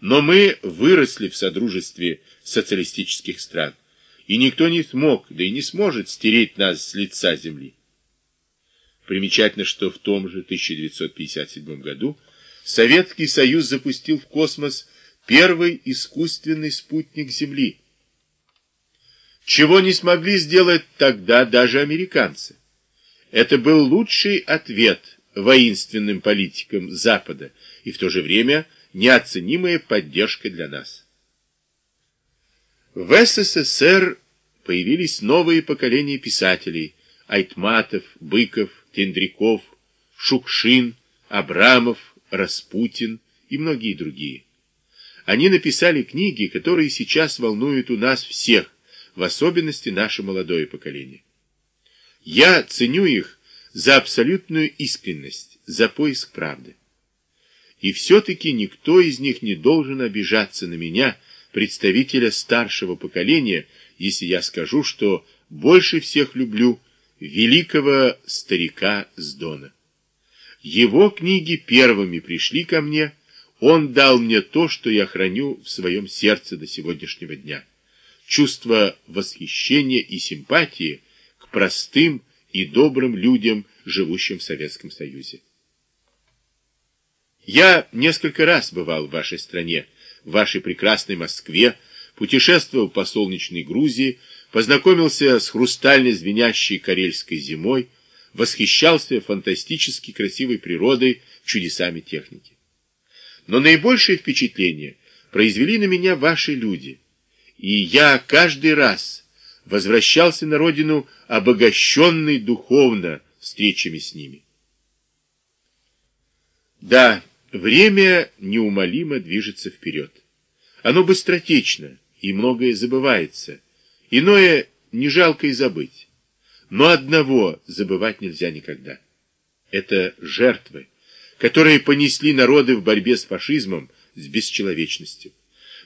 Но мы выросли в содружестве социалистических стран, и никто не смог, да и не сможет стереть нас с лица земли. Примечательно, что в том же 1957 году Советский Союз запустил в космос первый искусственный спутник Земли, чего не смогли сделать тогда даже американцы. Это был лучший ответ воинственным политикам Запада и в то же время неоценимая поддержка для нас. В СССР появились новые поколения писателей Айтматов, Быков, Тендряков, Шукшин, Абрамов, Распутин и многие другие. Они написали книги, которые сейчас волнуют у нас всех, в особенности наше молодое поколение. Я ценю их за абсолютную искренность, за поиск правды. И все-таки никто из них не должен обижаться на меня, представителя старшего поколения, если я скажу, что больше всех люблю великого старика с Дона. Его книги первыми пришли ко мне, он дал мне то, что я храню в своем сердце до сегодняшнего дня. Чувство восхищения и симпатии к простым и добрым людям, живущим в Советском Союзе. Я несколько раз бывал в вашей стране, в вашей прекрасной Москве, путешествовал по солнечной Грузии, познакомился с хрустально звенящей карельской зимой, восхищался фантастически красивой природой, чудесами техники. Но наибольшее впечатление произвели на меня ваши люди, и я каждый раз возвращался на родину обогащенный духовно встречами с ними. Да, время неумолимо движется вперед. Оно быстротечно, и многое забывается. Иное не жалко и забыть. Но одного забывать нельзя никогда. Это жертвы, которые понесли народы в борьбе с фашизмом, с бесчеловечностью.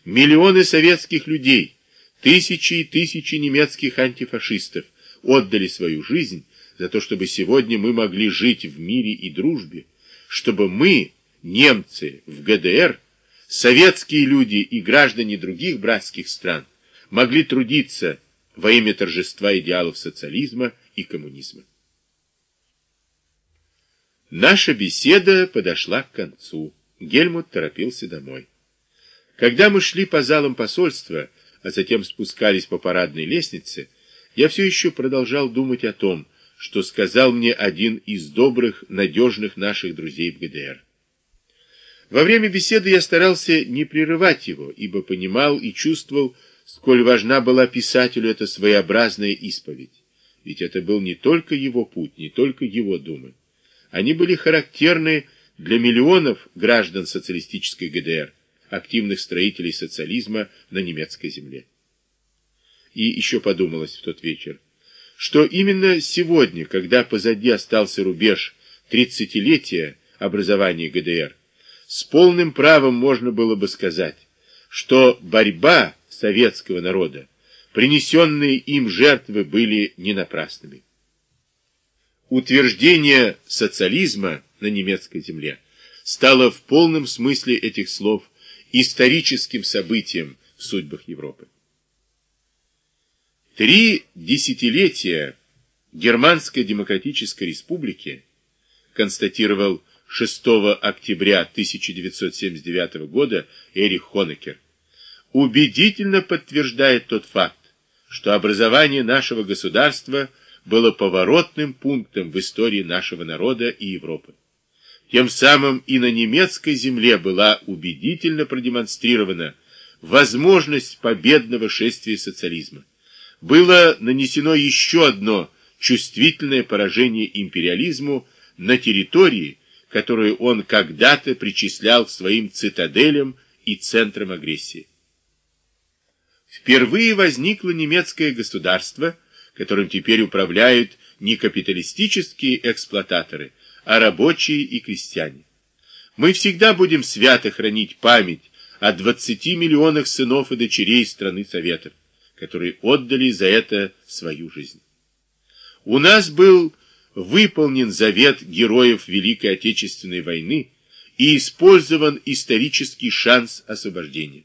Миллионы советских людей, тысячи и тысячи немецких антифашистов отдали свою жизнь за то, чтобы сегодня мы могли жить в мире и дружбе, чтобы мы, немцы в ГДР, советские люди и граждане других братских стран, могли трудиться во имя торжества идеалов социализма и коммунизма. Наша беседа подошла к концу. Гельмут торопился домой. Когда мы шли по залам посольства, а затем спускались по парадной лестнице, я все еще продолжал думать о том, что сказал мне один из добрых, надежных наших друзей в ГДР. Во время беседы я старался не прерывать его, ибо понимал и чувствовал, сколь важна была писателю эта своеобразная исповедь. Ведь это был не только его путь, не только его думы. Они были характерны для миллионов граждан социалистической ГДР, активных строителей социализма на немецкой земле. И еще подумалось в тот вечер, что именно сегодня, когда позади остался рубеж тридцатилетия образования ГДР, с полным правом можно было бы сказать, что борьба советского народа, принесенные им жертвы были не напрасными. Утверждение социализма на немецкой земле стало в полном смысле этих слов историческим событием в судьбах Европы. Три десятилетия Германской Демократической Республики, констатировал 6 октября 1979 года Эрих Хонекер, убедительно подтверждает тот факт, что образование нашего государства было поворотным пунктом в истории нашего народа и Европы. Тем самым и на немецкой земле была убедительно продемонстрирована возможность победного шествия социализма было нанесено еще одно чувствительное поражение империализму на территории, которую он когда-то причислял к своим цитаделям и центрам агрессии. Впервые возникло немецкое государство, которым теперь управляют не капиталистические эксплуататоры, а рабочие и крестьяне. Мы всегда будем свято хранить память о 20 миллионах сынов и дочерей страны Советов которые отдали за это свою жизнь. У нас был выполнен завет героев Великой Отечественной войны и использован исторический шанс освобождения.